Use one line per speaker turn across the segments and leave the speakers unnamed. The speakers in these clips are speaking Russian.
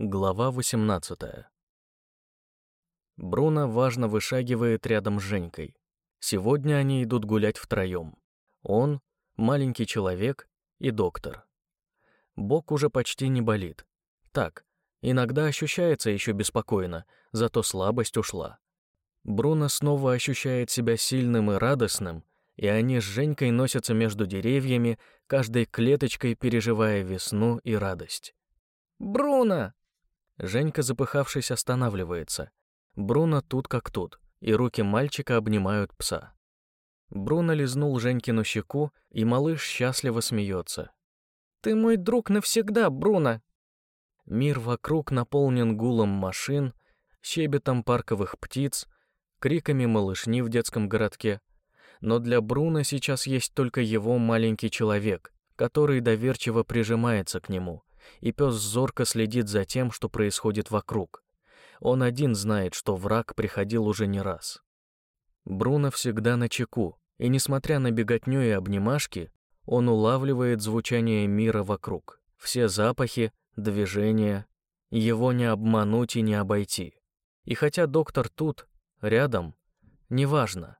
Глава 18. Бруно важно вышагивает рядом с Женькой. Сегодня они идут гулять втроем. Он, маленький человек и доктор. Бок уже почти не болит. Так, иногда ощущается еще беспокойно, зато слабость ушла. Бруно снова ощущает себя сильным и радостным, и они с Женькой носятся между деревьями, каждой клеточкой переживая весну и радость.
«Бруно!»
Женька, запыхавшись, останавливается. Бруно тут как тут, и руки мальчика обнимают пса. Бруно лизнул Женькину щеку, и малыш счастливо смеется.
«Ты мой друг навсегда, Бруно!»
Мир вокруг наполнен гулом машин, щебетом парковых птиц, криками малышни в детском городке. Но для Бруно сейчас есть только его маленький человек, который доверчиво прижимается к нему, и пес зорко следит за тем, что происходит вокруг. Он один знает, что враг приходил уже не раз. Бруно всегда на чеку, и несмотря на беготню и обнимашки, он улавливает звучание мира вокруг, все запахи, движения. Его не обмануть и не обойти. И хотя доктор тут, рядом, неважно,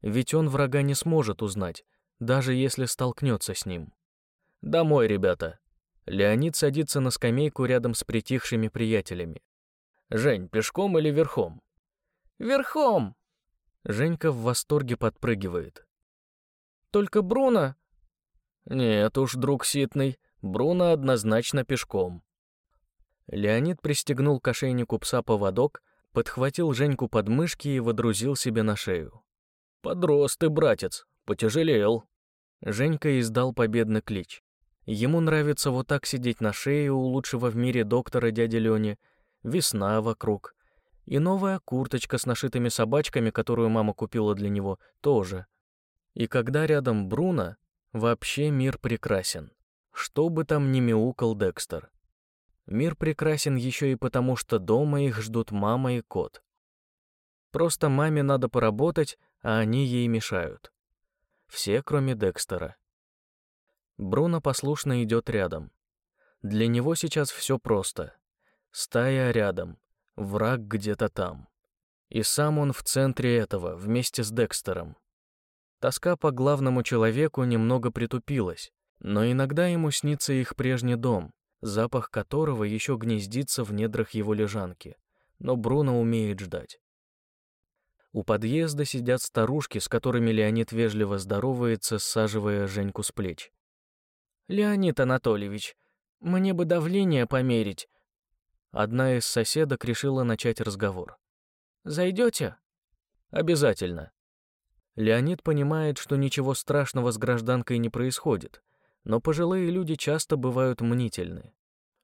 ведь он врага не сможет узнать, даже если столкнется с ним. «Домой, ребята!» Леонид садится на скамейку рядом с притихшими приятелями. «Жень, пешком или верхом?»
«Верхом!»
Женька в восторге подпрыгивает.
«Только Бруно...»
«Нет уж, друг ситный, Бруно однозначно пешком». Леонид пристегнул к ошейнику пса поводок, подхватил Женьку под мышки и водрузил себе на шею. «Подрос ты, братец, потяжелел». Женька издал победный клич. Ему нравится вот так сидеть на шее у лучшего в мире доктора дяди Лёни, весна вокруг. И новая курточка с нашитыми собачками, которую мама купила для него, тоже. И когда рядом Бруно, вообще мир прекрасен. Что бы там ни мяукал Декстер. Мир прекрасен еще и потому, что дома их ждут мама и кот. Просто маме надо поработать, а они ей мешают. Все, кроме Декстера. Бруно послушно идет рядом. Для него сейчас все просто. Стая рядом, враг где-то там. И сам он в центре этого, вместе с Декстером. Тоска по главному человеку немного притупилась, но иногда ему снится их прежний дом, запах которого еще гнездится в недрах его лежанки. Но Бруно умеет ждать. У подъезда сидят старушки, с которыми Леонид вежливо здоровается, саживая Женьку с плеч.
«Леонид Анатольевич, мне бы давление померить».
Одна из соседок решила начать разговор.
«Зайдете?»
«Обязательно». Леонид понимает, что ничего страшного с гражданкой не происходит, но пожилые люди часто бывают мнительны.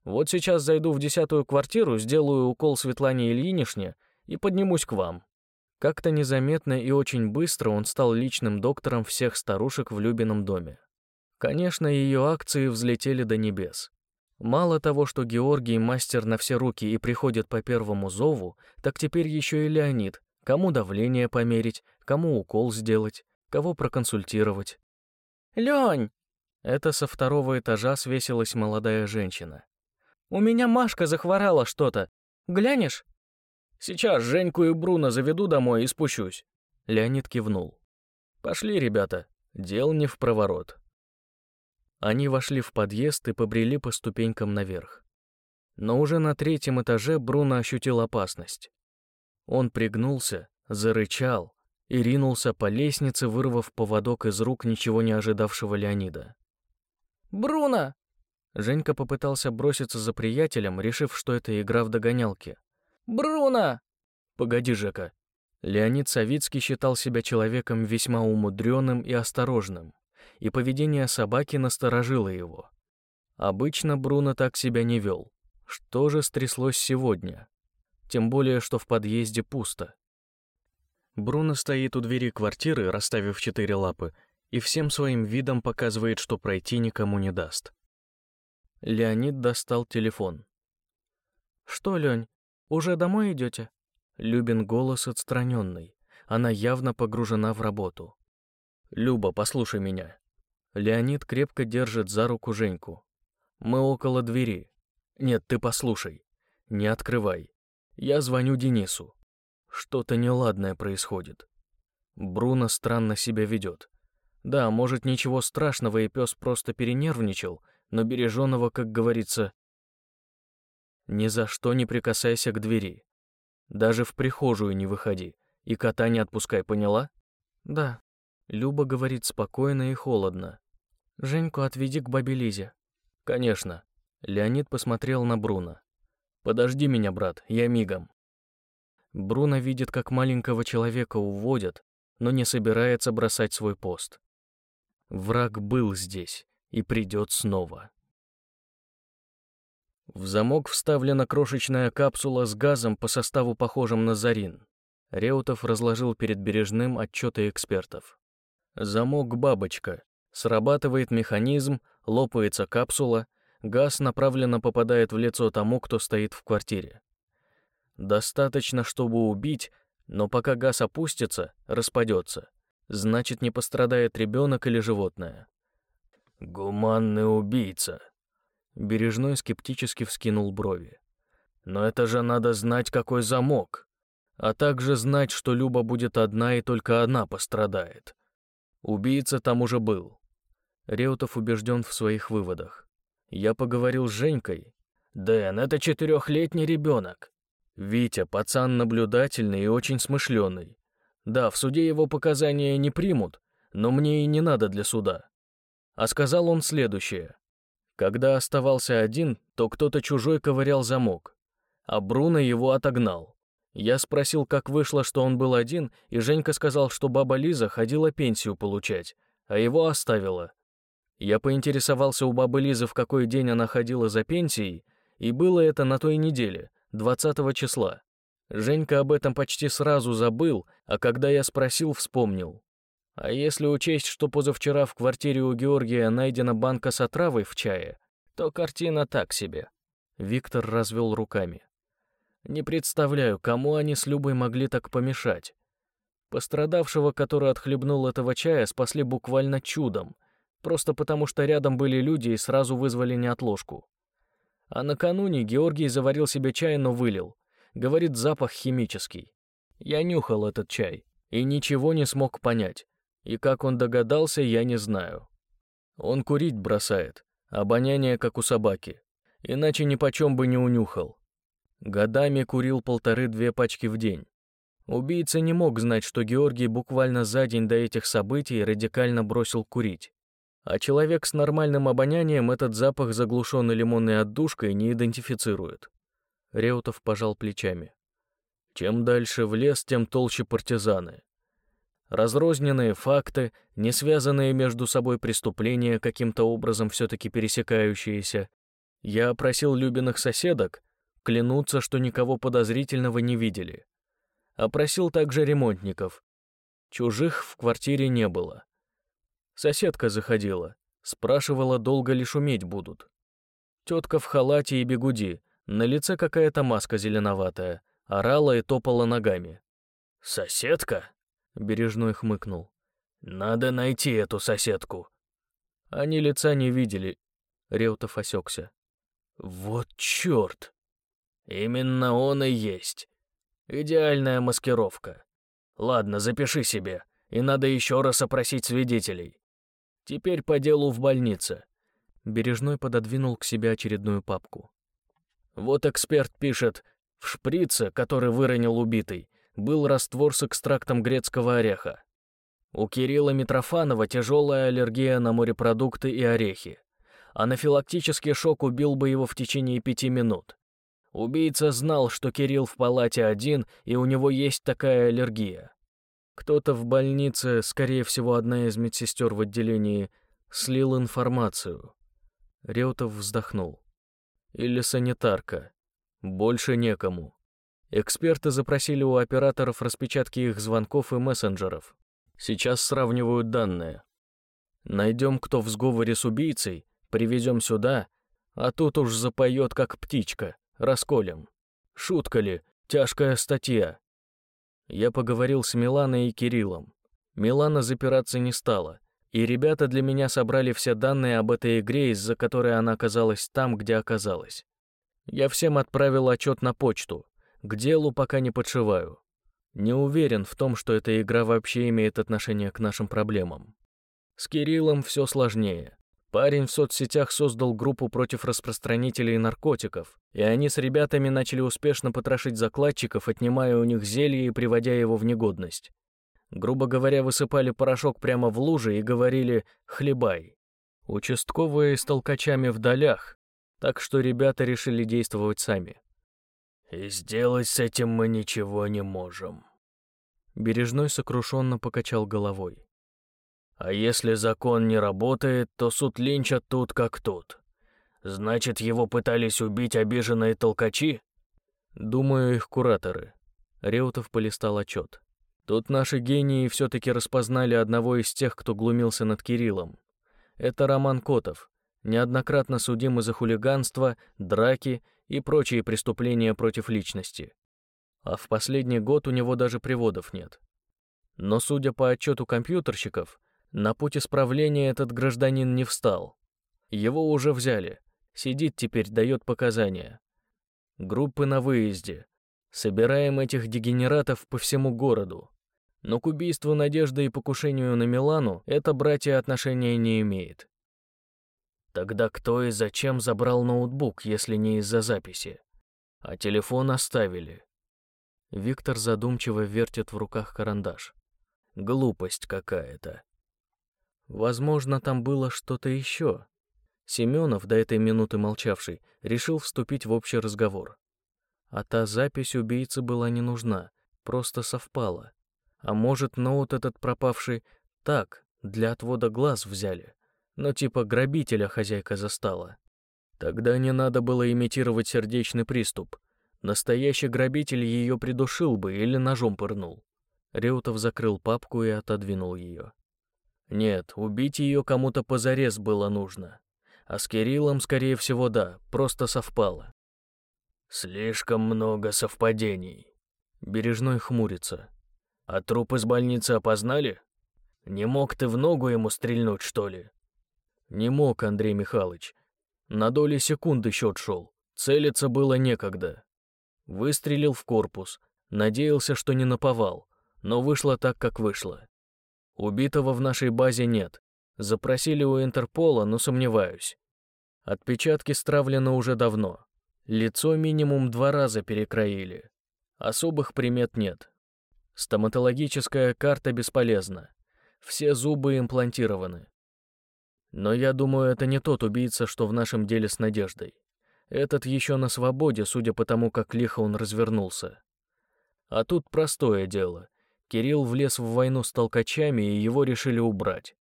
«Вот сейчас зайду в десятую квартиру, сделаю укол Светлане Ильинишне и поднимусь к вам». Как-то незаметно и очень быстро он стал личным доктором всех старушек в Любином доме. Конечно, ее акции взлетели до небес. Мало того, что Георгий мастер на все руки и приходит по первому зову, так теперь еще и Леонид. Кому давление померить, кому укол сделать, кого проконсультировать.
«Лень!»
Это со второго этажа свесилась молодая женщина.
«У меня Машка захворала что-то. Глянешь?»
«Сейчас Женьку и Бруно заведу домой и спущусь». Леонид кивнул. «Пошли, ребята, дел не в проворот». Они вошли в подъезд и побрели по ступенькам наверх. Но уже на третьем этаже Бруно ощутил опасность. Он пригнулся, зарычал и ринулся по лестнице, вырвав поводок из рук ничего не ожидавшего Леонида.
«Бруно!»
Женька попытался броситься за приятелем, решив, что это игра в догонялки.
«Бруно!»
«Погоди, Жека». Леонид Савицкий считал себя человеком весьма умудренным и осторожным и поведение собаки насторожило его. Обычно Бруно так себя не вел. Что же стряслось сегодня? Тем более, что в подъезде пусто. Бруно стоит у двери квартиры, расставив четыре лапы, и всем своим видом показывает, что пройти никому не даст. Леонид достал телефон.
«Что, Лень, уже домой идете?»
Любин голос отстраненный. Она явно погружена в работу. «Люба, послушай меня. Леонид крепко держит за руку Женьку. Мы около двери. Нет, ты послушай. Не открывай. Я звоню Денису. Что-то неладное происходит. Бруно странно себя ведет. Да, может, ничего страшного, и пес просто перенервничал, но береженого, как говорится, ни за что не прикасайся к двери. Даже в прихожую не выходи. И кота не отпускай, поняла?
Да.
Люба говорит спокойно и холодно.
Женьку отведи к бабе Лизе.
Конечно. Леонид посмотрел на Бруно. Подожди меня, брат, я мигом. Бруно видит, как маленького человека уводят, но не собирается бросать свой пост. Враг был здесь и придет снова. В замок вставлена крошечная капсула с газом по составу похожим на зарин. Реутов разложил перед Бережным отчеты экспертов. Замок «Бабочка». Срабатывает механизм, лопается капсула, газ направленно попадает в лицо тому, кто стоит в квартире. Достаточно, чтобы убить, но пока газ опустится, распадется. Значит, не пострадает ребенок или животное. «Гуманный убийца», Бережной скептически вскинул брови. Но это же надо знать, какой замок. А также знать, что Люба будет одна и только одна пострадает. Убийца там уже был. Реутов убежден в своих выводах. Я поговорил с Женькой. «Дэн, это четырехлетний ребенок». Витя, пацан наблюдательный и очень смышленый. Да, в суде его показания не примут, но мне и не надо для суда. А сказал он следующее. Когда оставался один, то кто-то чужой ковырял замок, а Бруно его отогнал. Я спросил, как вышло, что он был один, и Женька сказал, что баба Лиза ходила пенсию получать, а его оставила. Я поинтересовался у бабы Лизы, в какой день она ходила за пенсией, и было это на той неделе, 20 числа. Женька об этом почти сразу забыл, а когда я спросил, вспомнил. А если учесть, что позавчера в квартире у Георгия найдена банка с отравой в чае, то картина так себе. Виктор развел руками. Не представляю, кому они с Любой могли так помешать. Пострадавшего, который отхлебнул этого чая, спасли буквально чудом, просто потому что рядом были люди и сразу вызвали неотложку. А накануне Георгий заварил себе чай, но вылил. Говорит, запах химический. Я нюхал этот чай и ничего не смог понять. И как он догадался, я не знаю. Он курить бросает, обоняние как у собаки. Иначе ни почем бы не унюхал. Годами курил полторы-две пачки в день. Убийца не мог знать, что Георгий буквально за день до этих событий радикально бросил курить. А человек с нормальным обонянием этот запах, заглушенный лимонной отдушкой, не идентифицирует. Реутов пожал плечами. Чем дальше в лес, тем толще партизаны разрозненные факты, не связанные между собой преступления, каким-то образом все-таки пересекающиеся. Я опросил Любиных соседок, клянутся, что никого подозрительного не видели. Опросил также ремонтников. Чужих в квартире не было. Соседка заходила, спрашивала, долго ли шуметь будут. Тетка в халате и бегуди, на лице какая-то маска зеленоватая, орала и топала ногами. «Соседка?» Бережной хмыкнул. «Надо найти эту соседку». Они лица не видели. Реутов осекся. «Вот черт! Именно он и есть. Идеальная маскировка. Ладно, запиши себе, и надо еще раз опросить свидетелей. Теперь по делу в больнице». Бережной пододвинул к себе очередную папку. «Вот эксперт пишет, в шприце, который выронил убитый, был раствор с экстрактом грецкого ореха. У Кирилла Митрофанова тяжелая аллергия на морепродукты и орехи. Анафилактический шок убил бы его в течение пяти минут. Убийца знал, что Кирилл в палате один, и у него есть такая аллергия. Кто-то в больнице, скорее всего, одна из медсестер в отделении, слил информацию. Реутов вздохнул. Или санитарка. Больше некому. Эксперты запросили у операторов распечатки их звонков и мессенджеров. Сейчас сравнивают данные. Найдем, кто в сговоре с убийцей, привезем сюда, а тут уж запоет, как птичка, расколем. Шутка ли, тяжкая статья. Я поговорил с Миланой и Кириллом. Милана запираться не стала, и ребята для меня собрали все данные об этой игре, из-за которой она оказалась там, где оказалась. Я всем отправил отчет на почту. К делу пока не подшиваю. Не уверен в том, что эта игра вообще имеет отношение к нашим проблемам. С Кириллом все сложнее. Парень в соцсетях создал группу против распространителей наркотиков, и они с ребятами начали успешно потрошить закладчиков, отнимая у них зелье и приводя его в негодность. Грубо говоря, высыпали порошок прямо в лужи и говорили «хлебай». Участковые с толкачами в долях, так что ребята решили действовать сами. «И сделать с этим мы ничего не можем». Бережной сокрушенно покачал головой. «А если закон не работает, то суд Линча тут как тут. Значит, его пытались убить обиженные толкачи?» «Думаю, их кураторы». Реутов полистал отчет. Тут наши гении все-таки распознали одного из тех, кто глумился над Кириллом. Это Роман Котов, неоднократно судимый за хулиганство, драки и прочие преступления против личности. А в последний год у него даже приводов нет. Но, судя по отчету компьютерщиков, на путь исправления этот гражданин не встал. Его уже взяли. Сидит теперь, дает показания. Группы на выезде. Собираем этих дегенератов по всему городу. Но к убийству Надежды и покушению на Милану это братья отношения не имеет. Тогда кто и зачем забрал ноутбук, если не из-за записи? А телефон оставили. Виктор задумчиво вертит в руках карандаш. Глупость какая-то. Возможно, там было что-то еще. Семенов, до этой минуты молчавший, решил вступить в общий разговор. А та запись убийцы была не нужна, просто совпала. А может, ноут этот пропавший так, для отвода глаз взяли. Но типа грабителя хозяйка застала. Тогда не надо было имитировать сердечный приступ. Настоящий грабитель ее придушил бы или ножом пырнул. Реутов закрыл папку и отодвинул ее. Нет, убить ее кому-то позарез было нужно. А с Кириллом, скорее всего, да, просто совпало. Слишком много совпадений. Бережной хмурится. А труп из больницы опознали? Не мог ты в ногу ему стрельнуть, что ли? Не мог, Андрей Михайлович. На доли секунды счет шел. Целиться было некогда. Выстрелил в корпус. Надеялся, что не наповал. Но вышло так, как вышло. Убитого в нашей базе нет. Запросили у Интерпола, но сомневаюсь. Отпечатки стравлены уже давно. Лицо минимум два раза перекроили. Особых примет нет, Стоматологическая карта бесполезна. Все зубы имплантированы. Но я думаю, это не тот убийца, что в нашем деле с Надеждой. Этот еще на свободе, судя по тому, как лихо он развернулся. А тут простое дело. Кирилл влез в войну с толкачами, и его решили убрать.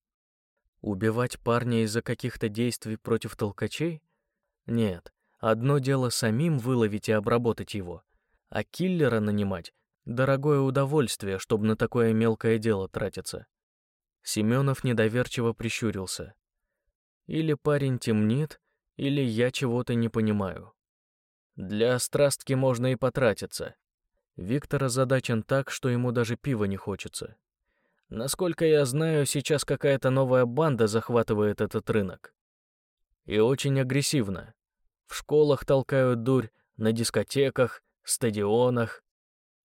Убивать парня из-за каких-то действий против толкачей? Нет. Одно дело самим выловить и обработать его, а киллера нанимать Дорогое удовольствие, чтобы на такое мелкое дело тратиться. Семенов недоверчиво прищурился. Или парень темнит, или я чего-то не понимаю. Для страстки можно и потратиться. Виктор озадачен так, что ему даже пива не хочется. Насколько я знаю, сейчас какая-то новая банда захватывает этот рынок. И очень агрессивно. В школах толкают дурь, на дискотеках, стадионах,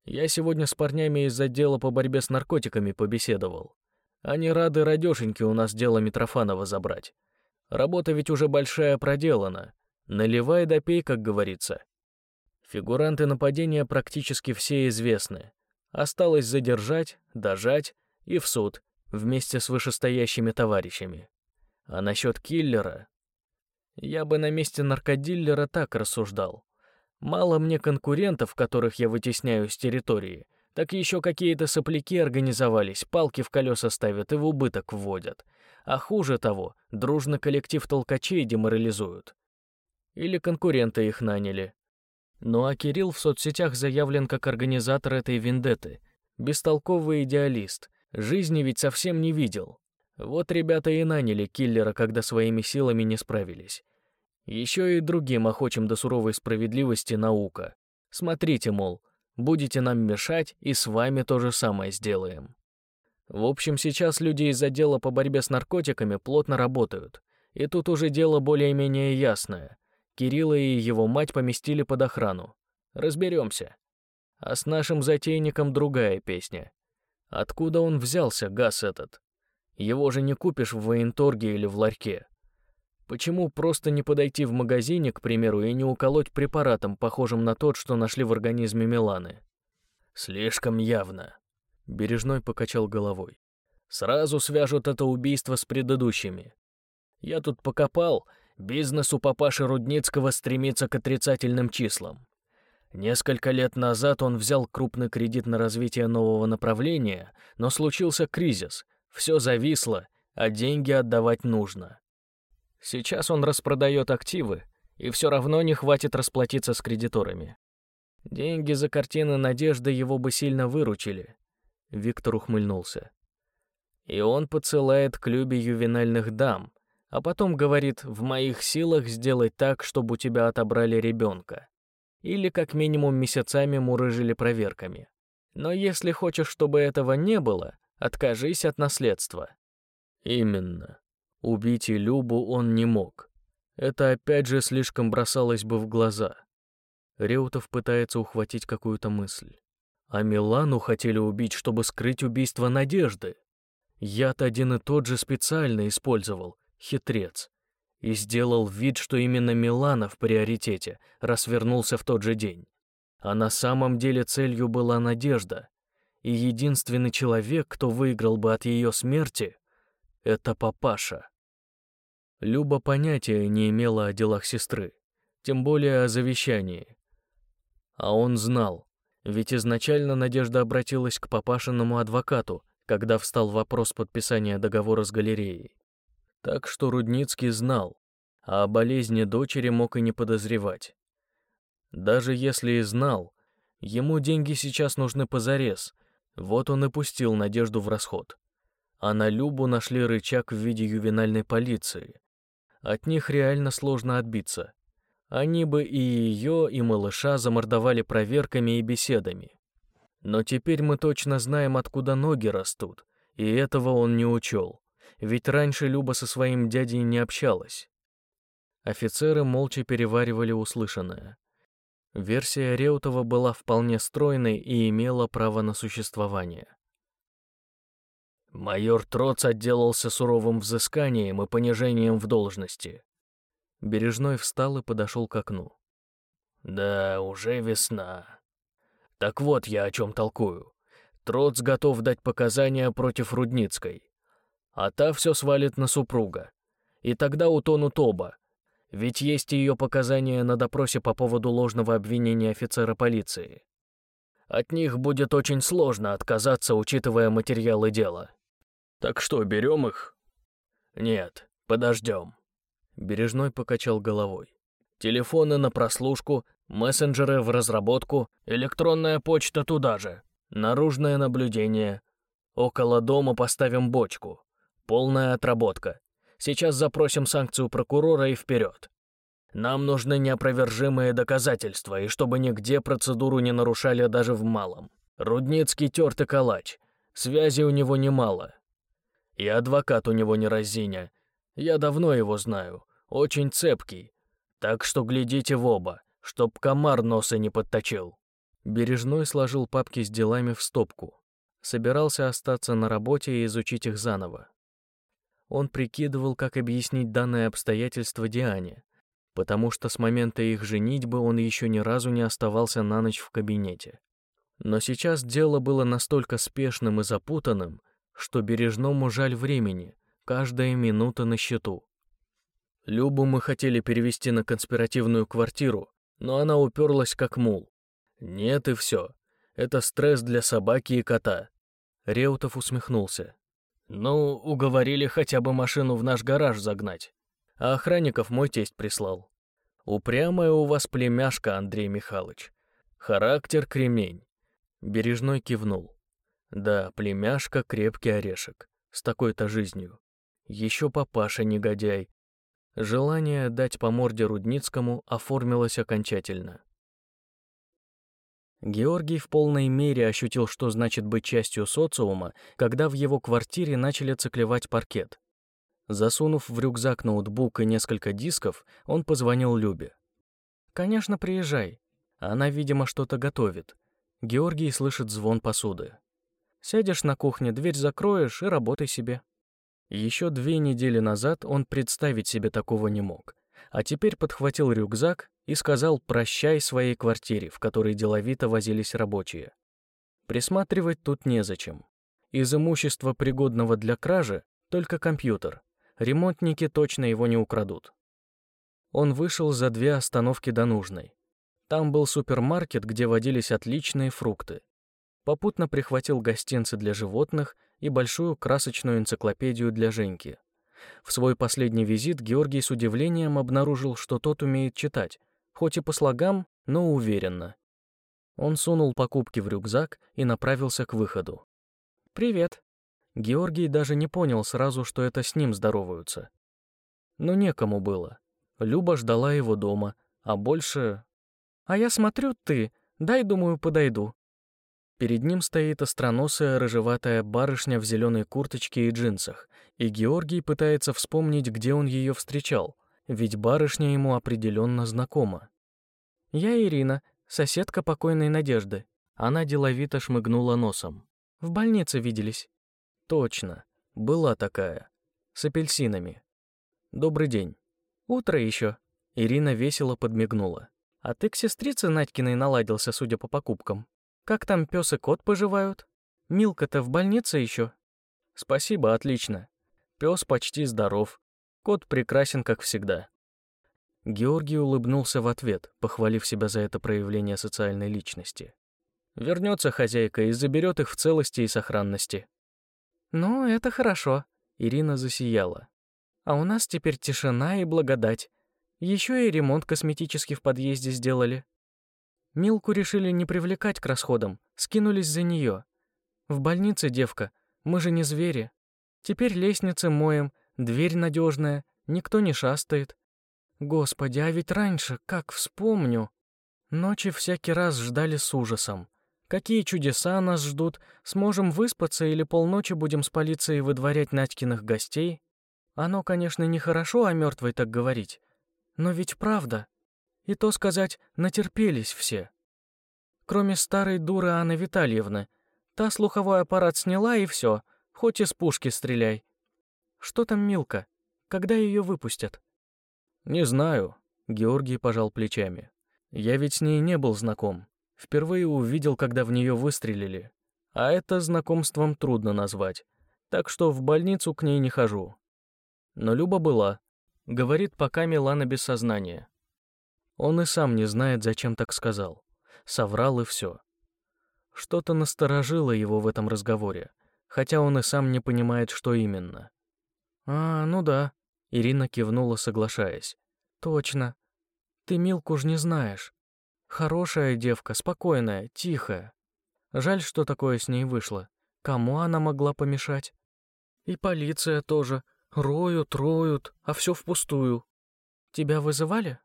я сегодня с парнями из отдела по борьбе с наркотиками побеседовал. Они рады радешеньки у нас дело Митрофанова забрать. Работа ведь уже большая проделана. Наливай да пей, как говорится. Фигуранты нападения практически все известны. Осталось задержать, дожать и в суд вместе с вышестоящими товарищами. А насчет киллера... Я бы на месте наркодиллера так рассуждал. Мало мне конкурентов, которых я вытесняю с территории, так еще какие-то сопляки организовались, палки в колеса ставят и в убыток вводят. А хуже того, дружно коллектив толкачей деморализуют. Или конкуренты их наняли. Ну а Кирилл в соцсетях заявлен как организатор этой вендетты. Бестолковый идеалист. Жизни ведь совсем не видел. Вот ребята и наняли киллера, когда своими силами не справились. Еще и другим охочим до суровой справедливости наука. Смотрите, мол, будете нам мешать, и с вами то же самое сделаем. В общем, сейчас люди из отдела по борьбе с наркотиками плотно работают. И тут уже дело более-менее ясное. Кирилла и его мать поместили под охрану. Разберемся. А с нашим затейником другая песня. Откуда он взялся, газ этот? Его же не купишь в военторге или в ларьке. Почему просто не подойти в магазине, к примеру, и не уколоть препаратом, похожим на тот, что нашли в организме Миланы? Слишком явно. Бережной покачал головой. Сразу свяжут это убийство с предыдущими. Я тут покопал, бизнес у папаши Рудницкого стремится к отрицательным числам. Несколько лет назад он взял крупный кредит на развитие нового направления, но случился кризис, все зависло, а деньги отдавать нужно. Сейчас он распродает активы, и все равно не хватит расплатиться с кредиторами. Деньги за картины Надежды его бы сильно выручили. Виктор ухмыльнулся. И он посылает к Любе ювенальных дам, а потом говорит, в моих силах сделать так, чтобы у тебя отобрали ребенка. Или как минимум месяцами мурыжили проверками. Но если хочешь, чтобы этого не было, откажись от наследства. Именно. Убить и Любу он не мог. Это опять же слишком бросалось бы в глаза. Реутов пытается ухватить какую-то мысль. А Милану хотели убить, чтобы скрыть убийство Надежды. Яд один и тот же специально использовал, хитрец. И сделал вид, что именно Милана в приоритете, раз вернулся в тот же день. А на самом деле целью была Надежда. И единственный человек, кто выиграл бы от ее смерти, это папаша. Люба понятия не имела о делах сестры, тем более о завещании. А он знал, ведь изначально Надежда обратилась к папашиному адвокату, когда встал вопрос подписания договора с галереей. Так что Рудницкий знал, а о болезни дочери мог и не подозревать. Даже если и знал, ему деньги сейчас нужны позарез, вот он и пустил Надежду в расход. А на Любу нашли рычаг в виде ювенальной полиции, от них реально сложно отбиться. Они бы и ее, и малыша замордовали проверками и беседами. Но теперь мы точно знаем, откуда ноги растут, и этого он не учел, ведь раньше Люба со своим дядей не общалась. Офицеры молча переваривали услышанное. Версия Реутова была вполне стройной и имела право на существование. Майор Троц отделался суровым взысканием и понижением в должности. Бережной встал и подошел к окну. Да, уже весна. Так вот я о чем толкую. Троц готов дать показания против Рудницкой. А та все свалит на супруга. И тогда утонут оба. Ведь есть ее показания на допросе по поводу ложного обвинения офицера полиции. От них будет очень сложно отказаться, учитывая материалы дела. Так что, берем их? Нет, подождем. Бережной покачал головой. Телефоны на прослушку, мессенджеры в разработку, электронная почта туда же, наружное наблюдение. Около дома поставим бочку. Полная отработка. Сейчас запросим санкцию прокурора и вперед. Нам нужны неопровержимые доказательства, и чтобы нигде процедуру не нарушали даже в малом. Рудницкий тертый калач. Связи у него немало. И адвокат у него не разиня. Я давно его знаю, очень цепкий. Так что глядите в оба, чтоб комар носа не подточил». Бережной сложил папки с делами в стопку. Собирался остаться на работе и изучить их заново. Он прикидывал, как объяснить данное обстоятельство Диане, потому что с момента их женитьбы он еще ни разу не оставался на ночь в кабинете. Но сейчас дело было настолько спешным и запутанным, что Бережному жаль времени, каждая минута на счету. Любу мы хотели перевести на конспиративную квартиру, но она уперлась как мул. Нет и все. Это стресс для собаки и кота. Реутов усмехнулся. Ну, уговорили хотя бы машину в наш гараж загнать. А охранников мой тесть прислал. Упрямая у вас племяшка, Андрей Михайлович. Характер кремень. Бережной кивнул. Да, племяшка — крепкий орешек. С такой-то жизнью. Еще папаша негодяй. Желание дать по морде Рудницкому оформилось окончательно. Георгий в полной мере ощутил, что значит быть частью социума, когда в его квартире начали циклевать паркет. Засунув в рюкзак ноутбук и несколько дисков, он позвонил Любе. Конечно, приезжай. Она, видимо, что-то готовит. Георгий слышит звон посуды. Сядешь на кухне, дверь закроешь и работай себе. Еще две недели назад он представить себе такого не мог, а теперь подхватил рюкзак и сказал «прощай» своей квартире, в которой деловито возились рабочие. Присматривать тут незачем. Из имущества, пригодного для кражи, только компьютер. Ремонтники точно его не украдут. Он вышел за две остановки до нужной. Там был супермаркет, где водились отличные фрукты. Попутно прихватил гостинцы для животных и большую красочную энциклопедию для Женьки. В свой последний визит Георгий с удивлением обнаружил, что тот умеет читать, хоть и по слогам, но уверенно. Он сунул покупки в рюкзак и направился к выходу. «Привет». Георгий даже не понял сразу, что это с ним здороваются. Но некому было. Люба ждала его дома, а больше... «А я смотрю, ты. Дай, думаю, подойду». Перед ним стоит остроносая рыжеватая барышня в зеленой курточке и джинсах, и Георгий пытается вспомнить, где он ее встречал, ведь барышня ему определенно знакома. «Я Ирина, соседка покойной Надежды». Она деловито шмыгнула носом. «В больнице виделись». «Точно. Была такая. С апельсинами. Добрый день». «Утро еще». Ирина весело подмигнула. «А ты к сестрице Надькиной наладился, судя по покупкам». Как там пес и кот поживают? Милка-то в больнице еще? Спасибо, отлично. Пес почти здоров. Кот прекрасен, как всегда. Георгий улыбнулся в ответ, похвалив себя за это проявление социальной личности. Вернется хозяйка и заберет их в целости и сохранности. Ну, это хорошо. Ирина засияла. А у нас теперь тишина и благодать. Еще и ремонт косметический в подъезде сделали. Милку решили не привлекать к расходам, скинулись за нее. В больнице девка, мы же не звери. Теперь лестницы моем, дверь надежная, никто не шастает. Господи, а ведь раньше, как вспомню. Ночи всякий раз ждали с ужасом. Какие чудеса нас ждут, сможем выспаться или полночи будем с полицией выдворять Надькиных гостей? Оно, конечно, нехорошо о мертвой так говорить, но ведь правда. И то сказать, натерпелись все. Кроме старой дуры Анны Витальевны. Та слуховой аппарат сняла и все, хоть из пушки стреляй. Что там Милка? Когда ее выпустят? Не знаю, Георгий пожал плечами. Я ведь с ней не был знаком. Впервые увидел, когда в нее выстрелили. А это знакомством трудно назвать. Так что в больницу к ней не хожу. Но Люба была. Говорит, пока Милана без сознания. Он и сам не знает, зачем так сказал. Соврал и все. Что-то насторожило его в этом разговоре, хотя он и сам не понимает, что именно. «А, ну да», — Ирина кивнула, соглашаясь. «Точно. Ты Милку ж не знаешь. Хорошая девка, спокойная, тихая. Жаль, что такое с ней вышло. Кому она могла помешать? И полиция тоже. Роют, роют, а все впустую. Тебя вызывали?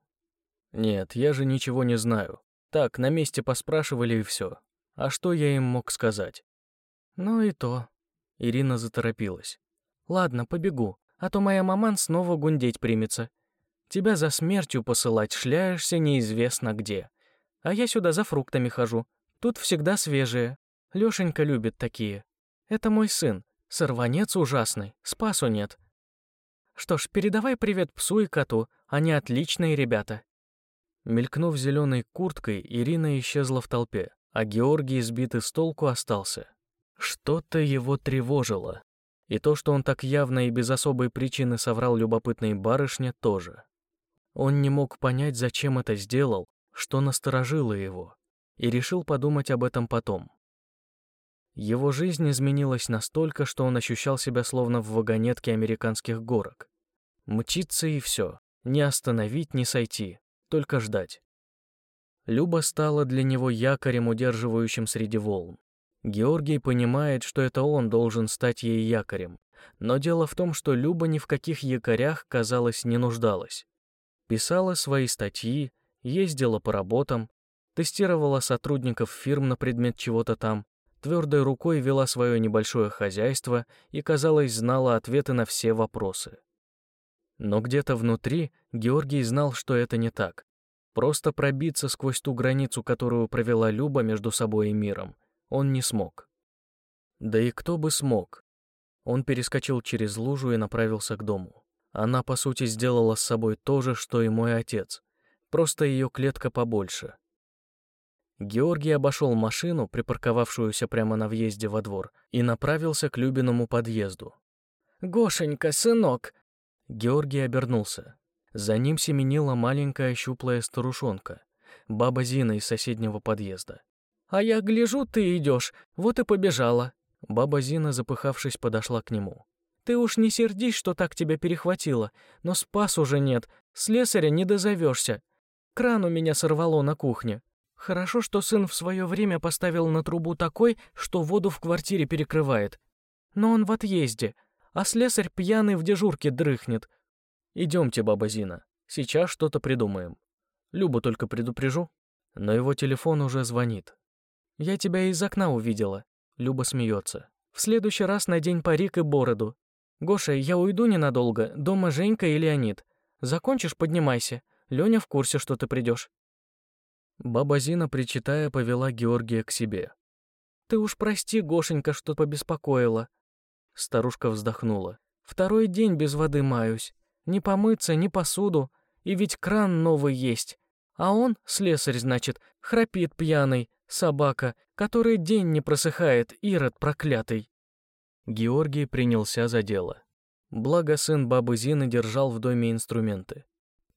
Нет, я же ничего не знаю. Так, на месте поспрашивали и все. А что я им мог сказать? Ну и то. Ирина заторопилась. Ладно, побегу, а то моя маман снова гундеть примется. Тебя за смертью посылать шляешься неизвестно где. А я сюда за фруктами хожу. Тут всегда свежие. Лёшенька любит такие. Это мой сын. Сорванец ужасный, спасу нет. Что ж, передавай привет псу и коту, они отличные ребята. Мелькнув зеленой курткой, Ирина исчезла в толпе, а Георгий, сбитый с толку, остался. Что-то его тревожило. И то, что он так явно и без особой причины соврал любопытной барышне, тоже. Он не мог понять, зачем это сделал, что насторожило его, и решил подумать об этом потом. Его жизнь изменилась настолько, что он ощущал себя словно в вагонетке американских горок. Мчиться и все, не остановить, не сойти, только ждать. Люба стала для него якорем, удерживающим среди волн. Георгий понимает, что это он должен стать ей якорем, но дело в том, что Люба ни в каких якорях, казалось, не нуждалась. Писала свои статьи, ездила по работам, тестировала сотрудников фирм на предмет чего-то там, твердой рукой вела свое небольшое хозяйство и, казалось, знала ответы на все вопросы. Но где-то внутри Георгий знал, что это не так. Просто пробиться сквозь ту границу, которую провела Люба между собой и миром, он не смог. Да и кто бы смог? Он перескочил через лужу и направился к дому. Она, по сути, сделала с собой то же, что и мой отец, просто ее клетка побольше. Георгий обошел машину, припарковавшуюся прямо на въезде во двор, и направился к Любиному подъезду.
«Гошенька, сынок!»
Георгий обернулся. За ним семенила маленькая щуплая старушонка, баба Зина из соседнего подъезда.
«А я гляжу, ты идешь, вот и побежала».
Баба Зина, запыхавшись, подошла к нему.
«Ты уж не сердись, что так тебя перехватило, но спас уже нет, слесаря не дозовешься. Кран у меня сорвало на кухне. Хорошо, что сын в свое время поставил на трубу такой, что воду в квартире перекрывает. Но он в отъезде, а слесарь пьяный в дежурке дрыхнет.
Идемте, баба Зина, сейчас что-то придумаем. Любу только предупрежу. Но его телефон уже звонит.
Я тебя из окна увидела. Люба смеется. В следующий раз надень парик и бороду. Гоша, я уйду ненадолго. Дома Женька и Леонид. Закончишь, поднимайся. Леня в курсе, что ты придешь.
Баба Зина, причитая, повела Георгия к себе.
«Ты уж прости, Гошенька, что побеспокоила».
Старушка вздохнула.
«Второй день без воды маюсь. Ни помыться, ни посуду. И ведь кран новый есть. А он, слесарь, значит, храпит пьяный, собака, который день не просыхает, ирод проклятый».
Георгий принялся за дело. Благо сын бабы Зины держал в доме инструменты.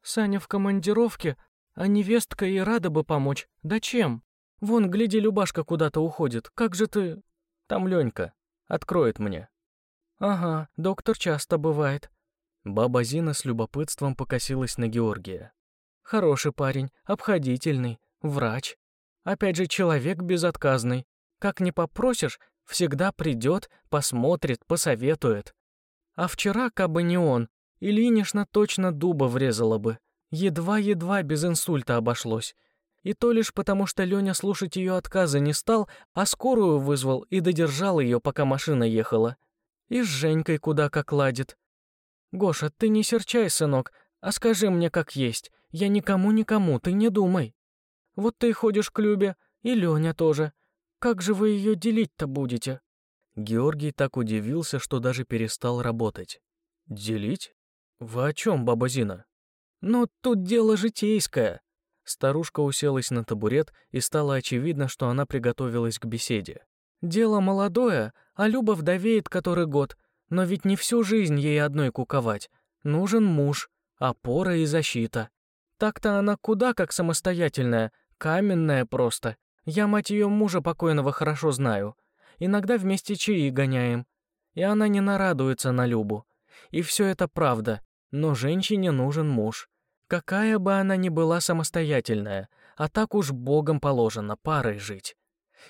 «Саня в командировке, а невестка и рада бы помочь. Да чем? Вон, гляди, Любашка куда-то уходит. Как же ты...»
«Там Ленька. Откроет мне».
«Ага, доктор часто бывает».
Баба Зина с любопытством покосилась на Георгия.
«Хороший парень, обходительный, врач. Опять же, человек безотказный. Как не попросишь, всегда придет, посмотрит, посоветует. А вчера, кабы не он, Ильинишна точно дуба врезала бы. Едва-едва без инсульта обошлось. И то лишь потому, что Леня слушать ее отказа не стал, а скорую вызвал и додержал ее, пока машина ехала. И с Женькой куда как ладит. Гоша, ты не серчай, сынок, а скажи мне как есть. Я никому-никому, ты не думай. Вот ты ходишь к Любе, и Леня тоже. Как же вы ее делить-то будете?»
Георгий так удивился, что даже перестал работать. «Делить? Вы о чем, баба Зина?»
«Но тут дело житейское».
Старушка уселась на табурет, и стало очевидно, что она приготовилась к беседе.
«Дело молодое, а Люба вдовеет который год. Но ведь не всю жизнь ей одной куковать. Нужен муж, опора и защита. Так-то она куда как самостоятельная, каменная просто. Я мать ее мужа покойного хорошо знаю. Иногда вместе чаи гоняем. И она не нарадуется на Любу. И все это правда. Но женщине нужен муж. Какая бы она ни была самостоятельная, а так уж богом положено парой жить.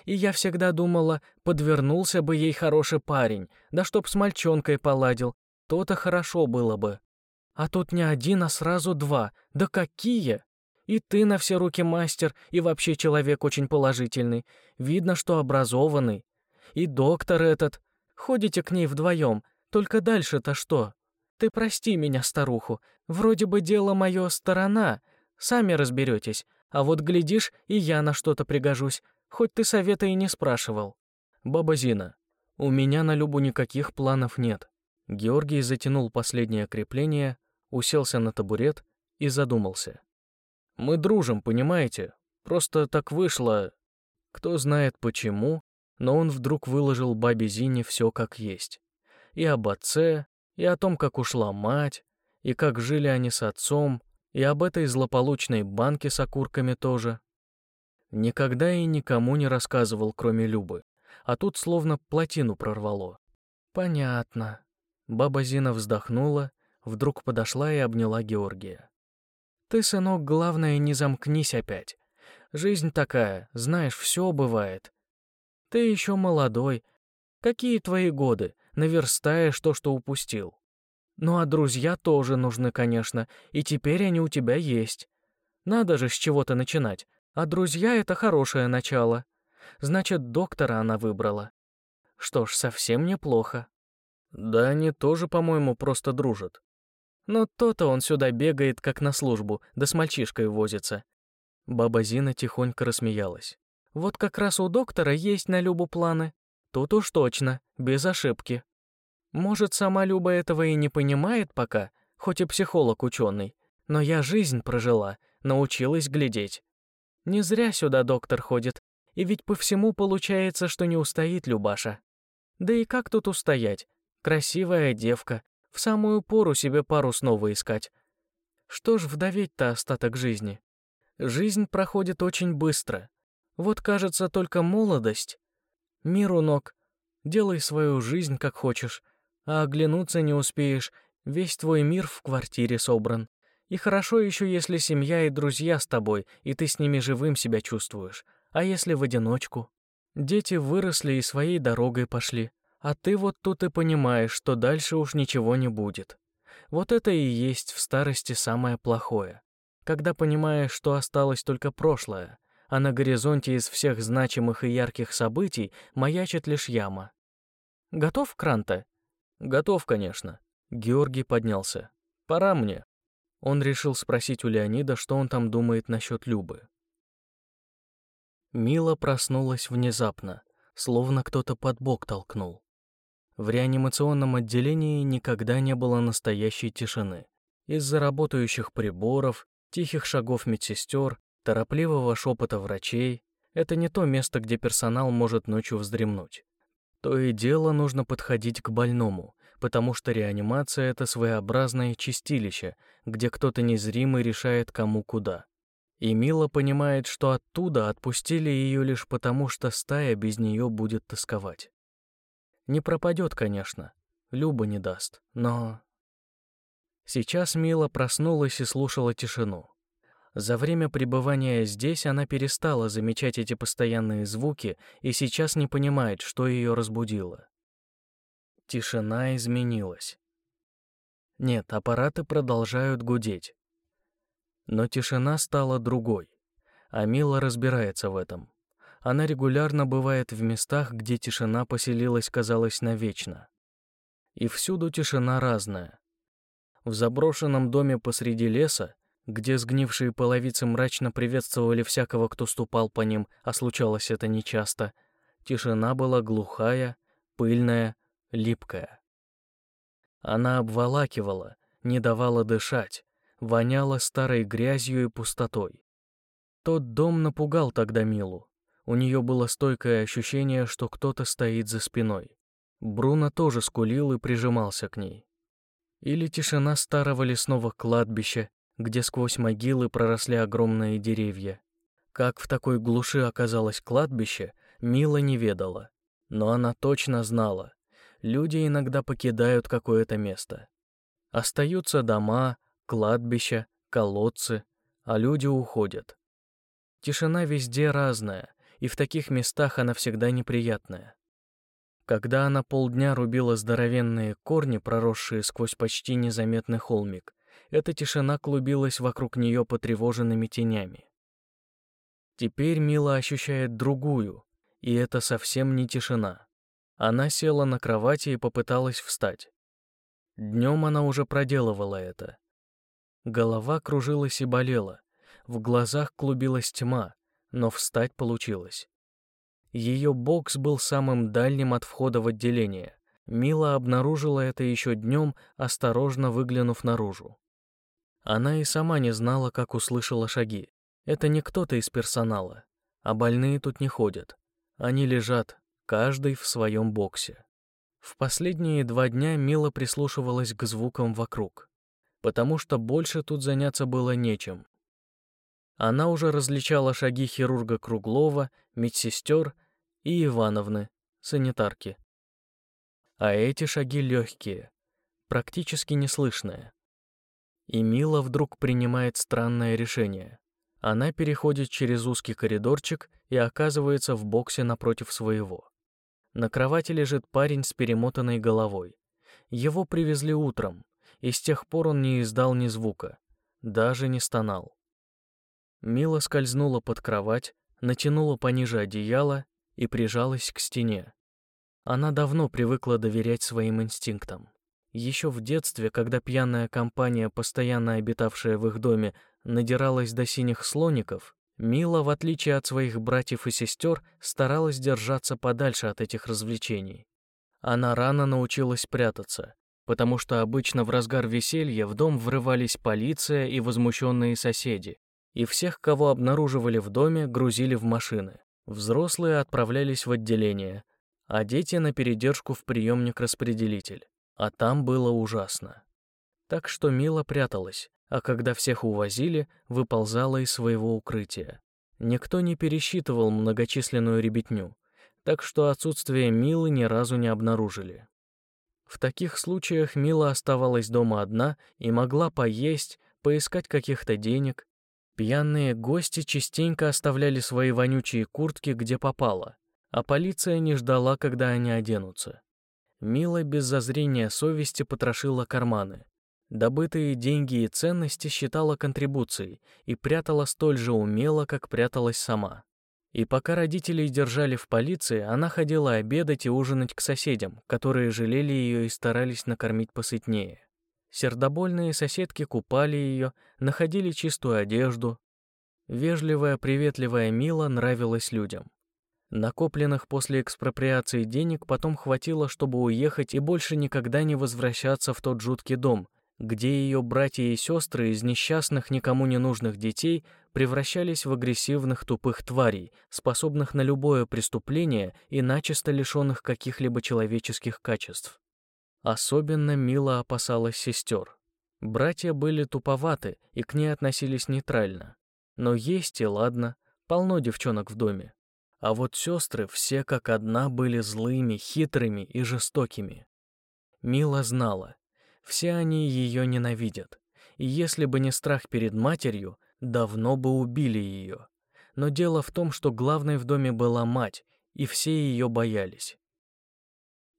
И я всегда думала, подвернулся бы ей хороший парень, да чтоб с мальчонкой поладил, то-то хорошо было бы. А тут не один, а сразу два. Да какие! И ты на все руки мастер, и вообще человек очень положительный. Видно, что образованный. И доктор этот. Ходите к ней вдвоем. Только дальше-то что? Ты прости меня, старуху. Вроде бы дело мое сторона. Сами разберетесь. А вот глядишь, и я на что-то пригожусь. Хоть ты совета и не спрашивал.
Баба Зина, у меня на Любу никаких планов нет. Георгий затянул последнее крепление, уселся на табурет и задумался. Мы дружим, понимаете? Просто так вышло. Кто знает почему, но он вдруг выложил бабе Зине все как есть. И об отце, и о том, как ушла мать, и как жили они с отцом, и об этой злополучной банке с окурками тоже. Никогда и никому не рассказывал, кроме Любы, а тут словно плотину прорвало.
«Понятно».
Баба Зина вздохнула, вдруг подошла и обняла Георгия.
«Ты, сынок, главное, не замкнись опять. Жизнь такая, знаешь, все бывает. Ты еще молодой. Какие твои годы? наверстаешь то, что упустил. Ну а друзья тоже нужны, конечно, и теперь они у тебя есть. Надо же с чего-то начинать, а друзья — это хорошее начало. Значит, доктора она выбрала. Что ж, совсем неплохо.
Да они тоже, по-моему, просто дружат.
Но то-то он сюда бегает, как на службу, да с мальчишкой возится.
Баба Зина тихонько рассмеялась.
Вот как раз у доктора есть на Любу планы. Тут уж точно, без ошибки. Может, сама Люба этого и не понимает пока, хоть и психолог ученый, но я жизнь прожила, научилась глядеть. Не зря сюда доктор ходит, и ведь по всему получается, что не устоит Любаша. Да и как тут устоять? Красивая девка, в самую пору себе пару снова искать. Что ж вдоветь-то остаток жизни? Жизнь проходит очень быстро. Вот, кажется, только молодость. Миру ног. Делай свою жизнь, как хочешь. А оглянуться не успеешь, весь твой мир в квартире собран. И хорошо еще, если семья и друзья с тобой, и ты с ними живым себя чувствуешь. А если в одиночку? Дети выросли и своей дорогой пошли. А ты вот тут и понимаешь, что дальше уж ничего не будет. Вот это и есть в старости самое плохое. Когда понимаешь, что осталось только прошлое, а на горизонте из всех значимых и ярких событий маячит лишь яма. «Готов, Кранта?»
«Готов, конечно». Георгий поднялся. «Пора мне». Он решил спросить у Леонида, что он там думает насчет Любы. Мила проснулась внезапно, словно кто-то под бок толкнул. В реанимационном отделении никогда не было настоящей тишины. Из-за работающих приборов, тихих шагов медсестер, торопливого шепота врачей — это не то место, где персонал может ночью вздремнуть. То и дело нужно подходить к больному, потому что реанимация — это своеобразное чистилище, где кто-то незримый решает, кому куда. И Мила понимает, что оттуда отпустили ее лишь потому, что стая без нее будет тосковать. Не пропадет, конечно. Люба не даст, но... Сейчас Мила проснулась и слушала тишину. За время пребывания здесь она перестала замечать эти постоянные звуки и сейчас не понимает, что ее разбудило. Тишина изменилась. Нет, аппараты продолжают гудеть. Но тишина стала другой, а Мила разбирается в этом. Она регулярно бывает в местах, где тишина поселилась, казалось, навечно. И всюду тишина разная. В заброшенном доме посреди леса, где сгнившие половицы мрачно приветствовали всякого, кто ступал по ним, а случалось это нечасто, тишина была глухая, пыльная, липкая. Она обволакивала, не давала дышать, воняла старой грязью и пустотой. Тот дом напугал тогда Милу. У нее было стойкое ощущение, что кто-то стоит за спиной. Бруно тоже скулил и прижимался к ней. Или тишина старого лесного кладбища, где сквозь могилы проросли огромные деревья. Как в такой глуши оказалось кладбище, Мила не ведала. Но она точно знала. Люди иногда покидают какое-то место. Остаются дома, кладбища, колодцы, а люди уходят. Тишина везде разная, и в таких местах она всегда неприятная. Когда она полдня рубила здоровенные корни, проросшие сквозь почти незаметный холмик, эта тишина клубилась вокруг нее потревоженными тенями. Теперь Мила ощущает другую, и это совсем не тишина. Она села на кровати и попыталась встать. Днем она уже проделывала это. Голова кружилась и болела, в глазах клубилась тьма, но встать получилось. Ее бокс был самым дальним от входа в отделение. Мила обнаружила это еще днем, осторожно выглянув наружу. Она и сама не знала, как услышала шаги. Это не кто-то из персонала, а больные тут не ходят. Они лежат, каждый в своем боксе. В последние два дня Мила прислушивалась к звукам вокруг, потому что больше тут заняться было нечем. Она уже различала шаги хирурга Круглова, медсестер и Ивановны, санитарки. А эти шаги легкие, практически неслышные. И Мила вдруг принимает странное решение. Она переходит через узкий коридорчик и оказывается в боксе напротив своего. На кровати лежит парень с перемотанной головой. Его привезли утром, и с тех пор он не издал ни звука, даже не стонал. Мила скользнула под кровать, натянула пониже одеяло и прижалась к стене. Она давно привыкла доверять своим инстинктам. Еще в детстве, когда пьяная компания, постоянно обитавшая в их доме, надиралась до синих слоников, Мила, в отличие от своих братьев и сестер, старалась держаться подальше от этих развлечений. Она рано научилась прятаться, потому что обычно в разгар веселья в дом врывались полиция и возмущенные соседи, и всех, кого обнаруживали в доме, грузили в машины. Взрослые отправлялись в отделение, а дети на передержку в приемник-распределитель. А там было ужасно. Так что Мила пряталась, а когда всех увозили, выползала из своего укрытия. Никто не пересчитывал многочисленную ребятню, так что отсутствие Милы ни разу не обнаружили. В таких случаях Мила оставалась дома одна и могла поесть, поискать каких-то денег. Пьяные гости частенько оставляли свои вонючие куртки где попало, а полиция не ждала, когда они оденутся. Мила без зазрения совести потрошила карманы. Добытые деньги и ценности считала контрибуцией и прятала столь же умело, как пряталась сама. И пока родителей держали в полиции, она ходила обедать и ужинать к соседям, которые жалели ее и старались накормить посытнее. Сердобольные соседки купали ее, находили чистую одежду. Вежливая, приветливая Мила нравилась людям. Накопленных после экспроприации денег потом хватило, чтобы уехать и больше никогда не возвращаться в тот жуткий дом, где ее братья и сестры из несчастных никому не нужных детей превращались в агрессивных тупых тварей, способных на любое преступление и начисто лишенных каких-либо человеческих качеств. Особенно Мила опасалась сестер. Братья были туповаты и к ней относились нейтрально. Но есть и ладно, полно девчонок в доме. А вот сестры все как одна были злыми, хитрыми и жестокими. Мила знала, все они ее ненавидят, и если бы не страх перед матерью, давно бы убили ее. Но дело в том, что главной в доме была мать, и все ее боялись.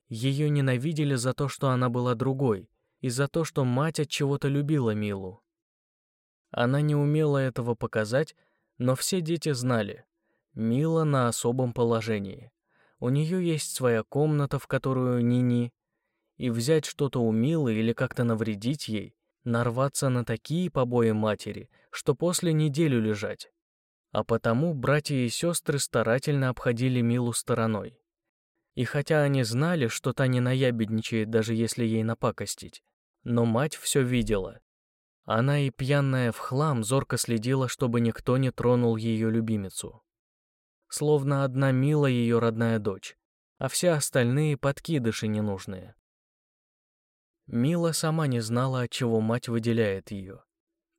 Ее ненавидели за то, что она была другой, и за то, что мать от чего-то любила Милу. Она не умела этого показать, но все дети знали, Мила на особом положении. У нее есть своя комната, в которую ни-ни, и взять что-то у Милы или как-то навредить ей, нарваться на такие побои матери, что после неделю лежать. А потому братья и сестры старательно обходили Милу стороной. И хотя они знали, что та не наябедничает, даже если ей напакостить, но мать все видела. Она и пьяная в хлам зорко следила, чтобы никто не тронул ее любимицу словно одна Мила ее родная дочь, а все остальные подкидыши ненужные. Мила сама не знала, от чего мать выделяет ее.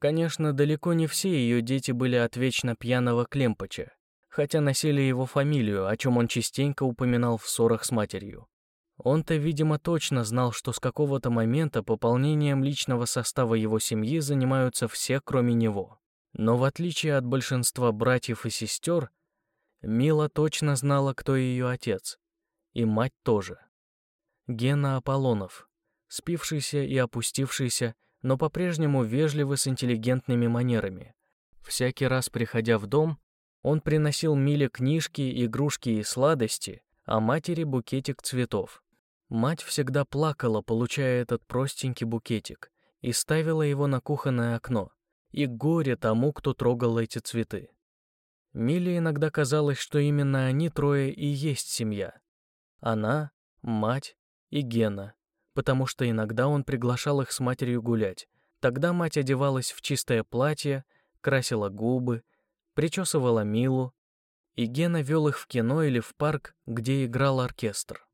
Конечно, далеко не все ее дети были от вечно пьяного Клемпача, хотя носили его фамилию, о чем он частенько упоминал в ссорах с матерью. Он-то, видимо, точно знал, что с какого-то момента пополнением личного состава его семьи занимаются все, кроме него. Но в отличие от большинства братьев и сестер, Мила точно знала, кто ее отец. И мать тоже. Гена Аполлонов, спившийся и опустившийся, но по-прежнему вежливый с интеллигентными манерами. Всякий раз, приходя в дом, он приносил Миле книжки, игрушки и сладости, а матери букетик цветов. Мать всегда плакала, получая этот простенький букетик, и ставила его на кухонное окно. И горе тому, кто трогал эти цветы. Миле иногда казалось, что именно они трое и есть семья. Она, мать и Гена, потому что иногда он приглашал их с матерью гулять. Тогда мать одевалась в чистое платье, красила губы, причесывала Милу, и Гена вел их в кино или в парк, где играл оркестр.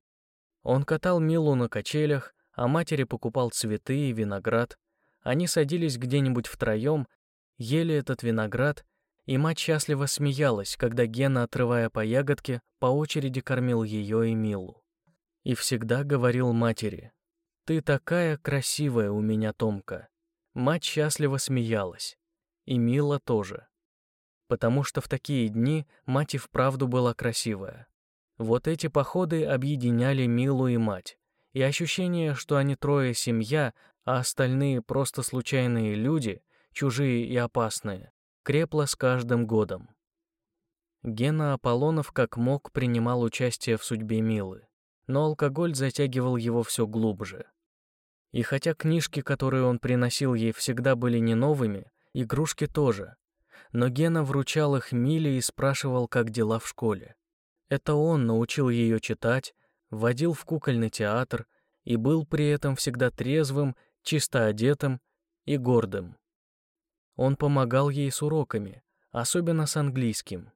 Он катал Милу на качелях, а матери покупал цветы и виноград. Они садились где-нибудь втроем, ели этот виноград и мать счастливо смеялась, когда Гена, отрывая по ягодке, по очереди кормил ее и Милу. И всегда говорил матери, «Ты такая красивая у меня, Томка». Мать счастливо смеялась. И Мила тоже. Потому что в такие дни мать и вправду была красивая. Вот эти походы объединяли Милу и мать. И ощущение, что они трое семья, а остальные просто случайные люди, чужие и опасные, крепла с каждым годом. Гена Аполлонов как мог принимал участие в судьбе Милы, но алкоголь затягивал его все глубже. И хотя книжки, которые он приносил ей, всегда были не новыми, игрушки тоже. но Гена вручал их Миле и спрашивал, как дела в школе. Это он научил ее читать, водил в кукольный театр и был при этом всегда трезвым, чисто одетым и гордым. Он помогал ей с уроками, особенно с английским.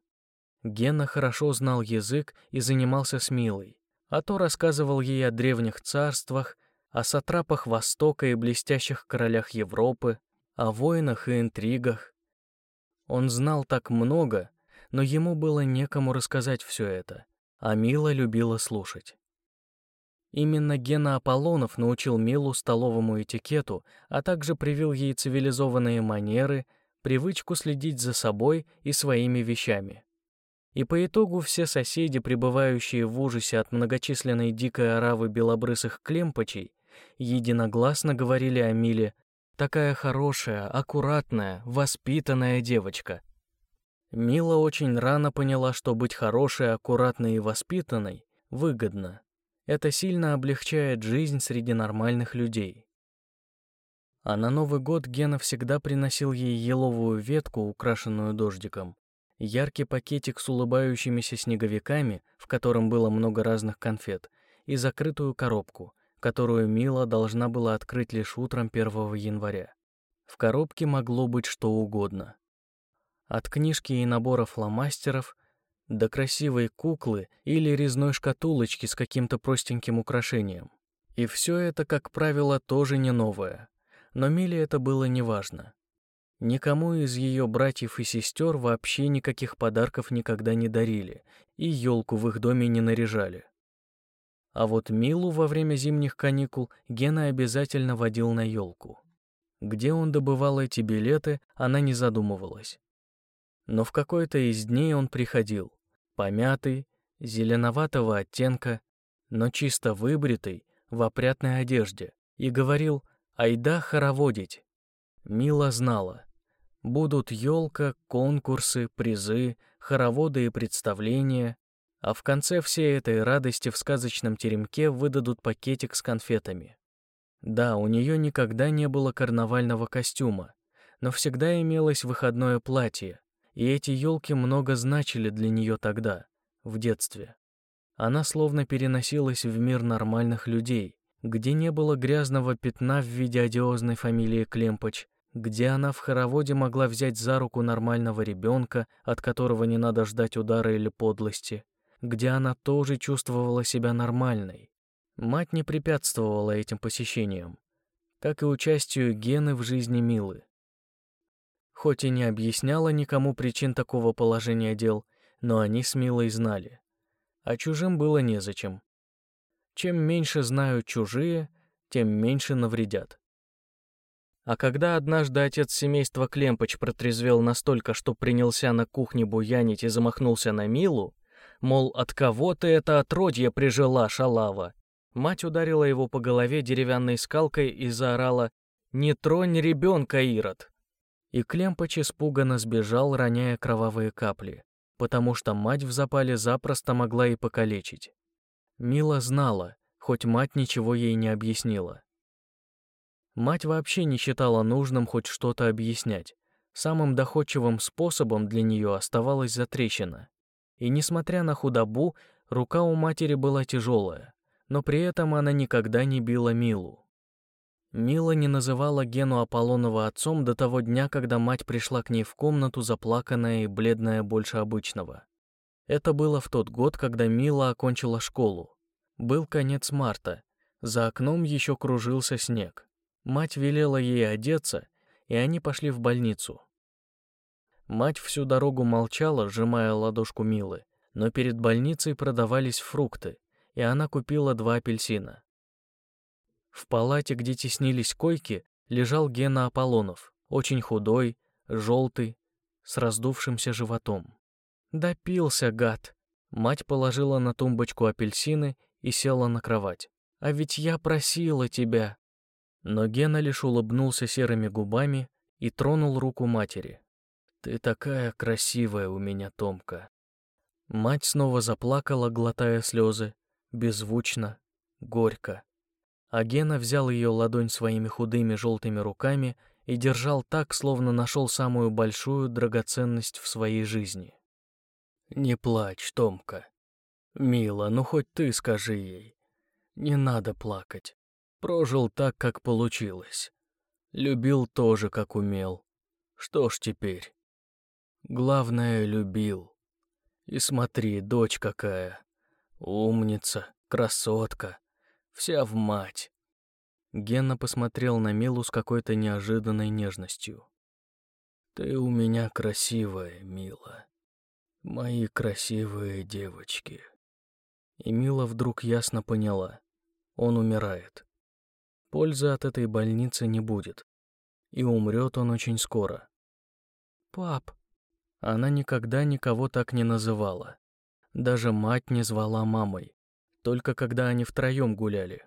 Гена хорошо знал язык и занимался с Милой, а то рассказывал ей о древних царствах, о сатрапах Востока и блестящих королях Европы, о войнах и интригах. Он знал так много, но ему было некому рассказать все это, а Мила любила слушать. Именно Гена Аполлонов научил Милу столовому этикету, а также привил ей цивилизованные манеры, привычку следить за собой и своими вещами. И по итогу все соседи, пребывающие в ужасе от многочисленной дикой оравы белобрысых клемпочей, единогласно говорили о Миле «такая хорошая, аккуратная, воспитанная девочка». Мила очень рано поняла, что быть хорошей, аккуратной и воспитанной выгодно. Это сильно облегчает жизнь среди нормальных людей. А на Новый год Гена всегда приносил ей еловую ветку, украшенную дождиком, яркий пакетик с улыбающимися снеговиками, в котором было много разных конфет, и закрытую коробку, которую Мила должна была открыть лишь утром 1 января. В коробке могло быть что угодно. От книжки и набора фломастеров до красивой куклы или резной шкатулочки с каким-то простеньким украшением. И все это, как правило, тоже не новое. Но Миле это было неважно. Никому из ее братьев и сестер вообще никаких подарков никогда не дарили, и елку в их доме не наряжали. А вот Милу во время зимних каникул Гена обязательно водил на елку. Где он добывал эти билеты, она не задумывалась. Но в какой-то из дней он приходил, помятый, зеленоватого оттенка, но чисто выбритый, в опрятной одежде, и говорил «Айда хороводить». Мила знала, Будут елка, конкурсы, призы, хороводы и представления, а в конце всей этой радости в сказочном теремке выдадут пакетик с конфетами. Да, у нее никогда не было карнавального костюма, но всегда имелось выходное платье, и эти елки много значили для нее тогда, в детстве. Она словно переносилась в мир нормальных людей, где не было грязного пятна в виде одиозной фамилии Клемпоч, где она в хороводе могла взять за руку нормального ребенка, от которого не надо ждать удара или подлости, где она тоже чувствовала себя нормальной. Мать не препятствовала этим посещениям, как и участию Гены в жизни Милы. Хоть и не объясняла никому причин такого положения дел, но они с Милой знали. А чужим было незачем. Чем меньше знают чужие, тем меньше навредят. А когда однажды отец семейства Клемпоч протрезвел настолько, что принялся на кухне буянить и замахнулся на Милу, мол, от кого ты это отродье прижила, шалава, мать ударила его по голове деревянной скалкой и заорала «Не тронь ребенка, Ирод!» И Клемпоч испуганно сбежал, роняя кровавые капли, потому что мать в запале запросто могла и покалечить. Мила знала, хоть мать ничего ей не объяснила. Мать вообще не считала нужным хоть что-то объяснять. Самым доходчивым способом для нее оставалась затрещина. И несмотря на худобу, рука у матери была тяжелая, но при этом она никогда не била Милу. Мила не называла Гену Аполлонова отцом до того дня, когда мать пришла к ней в комнату, заплаканная и бледная больше обычного. Это было в тот год, когда Мила окончила школу. Был конец марта, за окном еще кружился снег. Мать велела ей одеться, и они пошли в больницу. Мать всю дорогу молчала, сжимая ладошку Милы, но перед больницей продавались фрукты, и она купила два апельсина. В палате, где теснились койки, лежал Гена Аполлонов, очень худой, желтый, с раздувшимся животом. «Допился, гад!» Мать положила на тумбочку апельсины и села на кровать. «А ведь я просила тебя!» Но Гена лишь улыбнулся серыми губами и тронул руку матери. «Ты такая красивая у меня, Томка». Мать снова заплакала, глотая слезы, беззвучно, горько. А Гена взял ее ладонь своими худыми желтыми руками и держал так, словно нашел самую большую драгоценность в своей жизни. «Не плачь, Томка. Мила, ну хоть ты скажи ей. Не надо плакать. Прожил так, как получилось. Любил тоже, как умел. Что ж теперь? Главное, любил. И смотри, дочь какая. Умница, красотка. Вся в мать. Гена посмотрел на Милу с какой-то неожиданной нежностью. «Ты у меня красивая, Мила. Мои красивые девочки». И Мила вдруг ясно поняла. Он умирает. Пользы от этой больницы не будет. И умрет он очень скоро.
«Пап».
Она никогда никого так не называла. Даже мать не звала мамой. Только когда они втроем гуляли.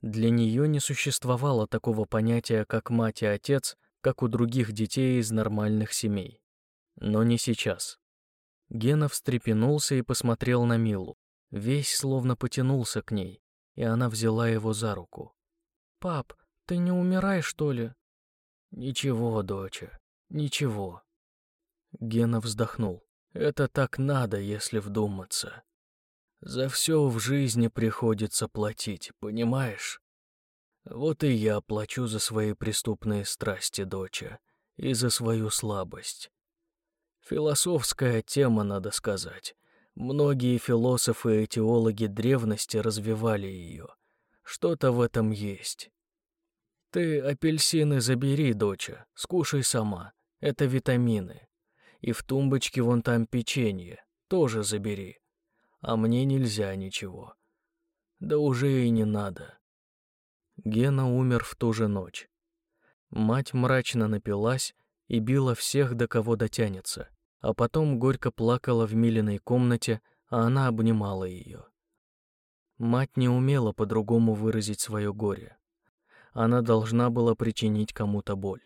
Для нее не существовало такого понятия, как мать и отец, как у других детей из нормальных семей. Но не сейчас. Гена встрепенулся и посмотрел на Милу. Весь словно потянулся к ней, и она взяла его за руку.
«Пап, ты не умирай, что ли?»
«Ничего, доча, ничего». Гена вздохнул. «Это так надо, если вдуматься. За все в жизни приходится платить, понимаешь? Вот и я плачу за свои преступные страсти, доча, и за свою слабость. Философская тема, надо сказать. Многие философы и теологи древности развивали ее. Что-то в этом есть. Ты апельсины забери, доча, скушай сама. Это витамины. И в тумбочке вон там печенье. Тоже забери а мне нельзя ничего. Да уже и не надо. Гена умер в ту же ночь. Мать мрачно напилась и била всех, до кого дотянется, а потом горько плакала в Милиной комнате, а она обнимала ее. Мать не умела по-другому выразить свое горе. Она должна была причинить кому-то боль.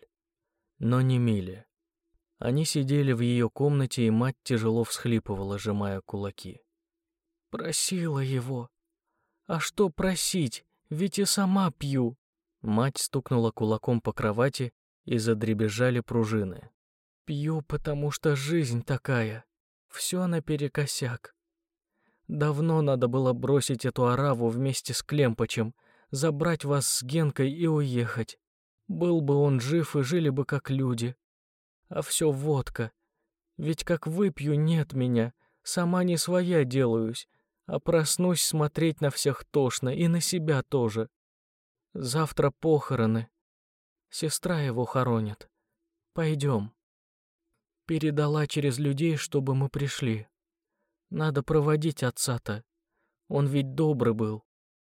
Но не Миле. Они сидели в ее комнате, и мать тяжело всхлипывала, сжимая кулаки.
Просила его. А что просить? Ведь и сама пью.
Мать стукнула кулаком по кровати, и задребезжали пружины.
Пью, потому что жизнь такая. Все наперекосяк. Давно надо было бросить эту ораву вместе с Клемпочем, забрать вас с Генкой и уехать. Был бы он жив и жили бы как люди. А все водка. Ведь как выпью, нет меня. Сама не своя делаюсь а проснусь смотреть на всех тошно и на себя тоже. Завтра похороны. Сестра его хоронит. Пойдем. Передала через людей, чтобы мы пришли. Надо проводить отца-то. Он ведь добрый был.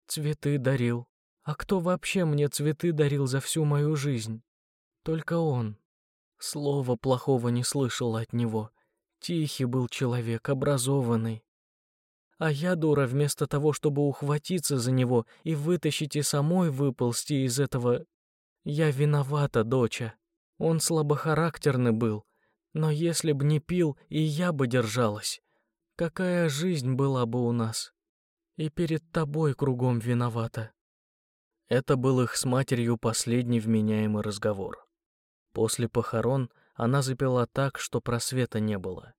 Цветы дарил. А кто вообще мне цветы дарил за всю мою жизнь? Только он. Слова плохого не слышал от него. Тихий был человек, образованный. А я, дура, вместо того, чтобы ухватиться за него и вытащить и самой выползти из этого... Я виновата, доча. Он слабохарактерный был. Но если б не пил, и я бы держалась. Какая жизнь была бы у нас? И перед тобой кругом виновата.
Это был их с матерью последний вменяемый разговор. После похорон она запила так, что просвета не было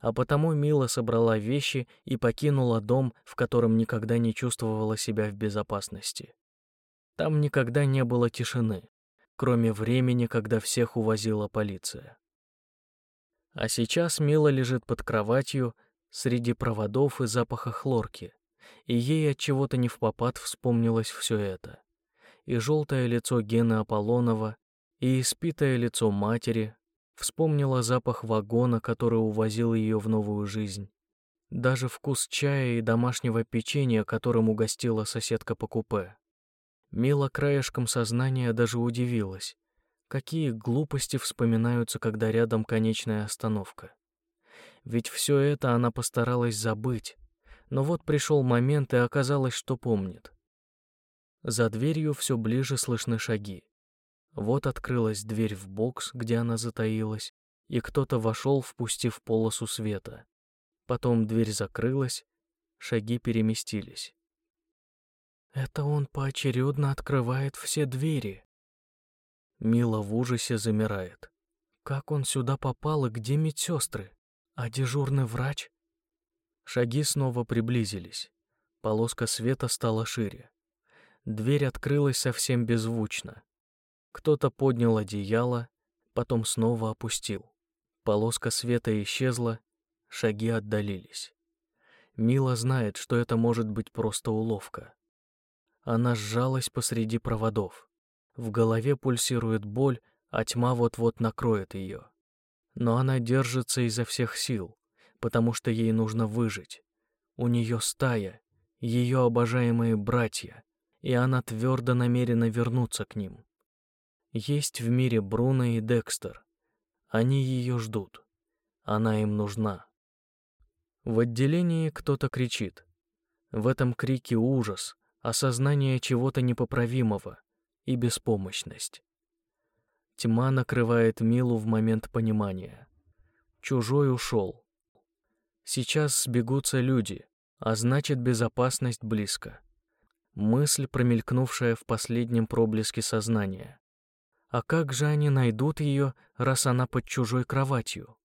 а потому Мила собрала вещи и покинула дом, в котором никогда не чувствовала себя в безопасности. Там никогда не было тишины, кроме времени, когда всех увозила полиция. А сейчас Мила лежит под кроватью среди проводов и запаха хлорки, и ей от чего-то не в попад вспомнилось все это. И желтое лицо Гены Аполлонова, и испитое лицо матери, Вспомнила запах вагона, который увозил ее в новую жизнь. Даже вкус чая и домашнего печенья, которым угостила соседка по купе. Мила краешком сознания даже удивилась. Какие глупости вспоминаются, когда рядом конечная остановка. Ведь все это она постаралась забыть. Но вот пришел момент, и оказалось, что помнит. За дверью все ближе слышны шаги. Вот открылась дверь в бокс, где она затаилась, и кто-то вошел, впустив полосу света. Потом дверь закрылась, шаги переместились.
Это он поочередно открывает все двери.
Мила в ужасе замирает.
Как он сюда попал и где медсестры? А дежурный врач?
Шаги снова приблизились. Полоска света стала шире. Дверь открылась совсем беззвучно. Кто-то поднял одеяло, потом снова опустил. Полоска света исчезла, шаги отдалились. Мила знает, что это может быть просто уловка. Она сжалась посреди проводов. В голове пульсирует боль, а тьма вот-вот накроет ее. Но она держится изо всех сил, потому что ей нужно выжить. У нее стая, ее обожаемые братья, и она твердо намерена вернуться к ним. Есть в мире Бруно и Декстер. Они ее ждут. Она им нужна. В отделении кто-то кричит. В этом крике ужас, осознание чего-то непоправимого и беспомощность. Тьма накрывает Милу в момент понимания. Чужой ушел. Сейчас сбегутся люди, а значит безопасность близко. Мысль, промелькнувшая в последнем проблеске сознания. А как же они найдут ее, раз она под чужой кроватью?